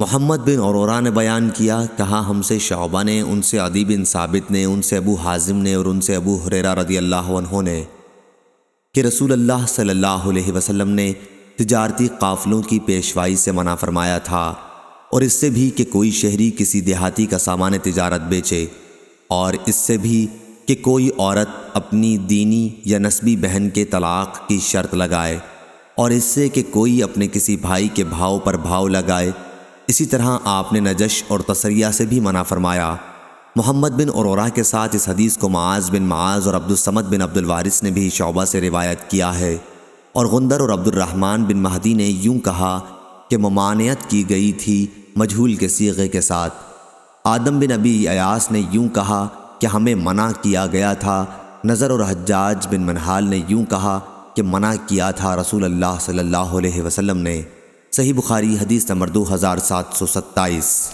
محمد بن عرورہ نے بیان کیا، کہا، ہم سے شعبہ نے، ان سے عدی بن ثابت نے، ان سے ابو حازم نے اور ان سے ابو حریرہ رضی اللہ عنہ نے کہ رسول اللہ صلی اللہ علیہ وسلم نے تجارتی قافلوں کی پیشوائی سے منع فرمایا تھا اور اس سے بھی کہ کوئی شہری کسی دیہاتی کا سامان تجارت بیچے اور اس سے بھی کہ کوئی عورت اپنی دینی یا نسبی بہن کے طلاق کی شرط لگائے اور اس سے کہ کوئی اپنے کسی بھائی کے بھاؤ پر بھاؤ لگائے اسی طرح آپ نے نجش اور تسریہ سے بھی منع فرمایا۔ محمد بن عرورہ کے ساتھ اس حدیث کو معاذ بن معاذ اور عبد السمد بن عبد الوارث نے بھی شعبہ سے روایت کیا ہے۔ اور غندر اور عبد الرحمن بن مہدی نے یوں کہا کہ ممانعت کی گئی تھی مجھول کے سیغے کے ساتھ۔ آدم بن ابی ایاس نے یوں کہا کہ ہمیں منع کیا گیا تھا۔ نظر اور حجاج بن منحال نے یوں کہا کہ منع کیا تھا رسول اللہ صلی اللہ علیہ وسلم نے۔ صحیح بخاری حدیث نمبر دو ہزار سات سو ستائیس۔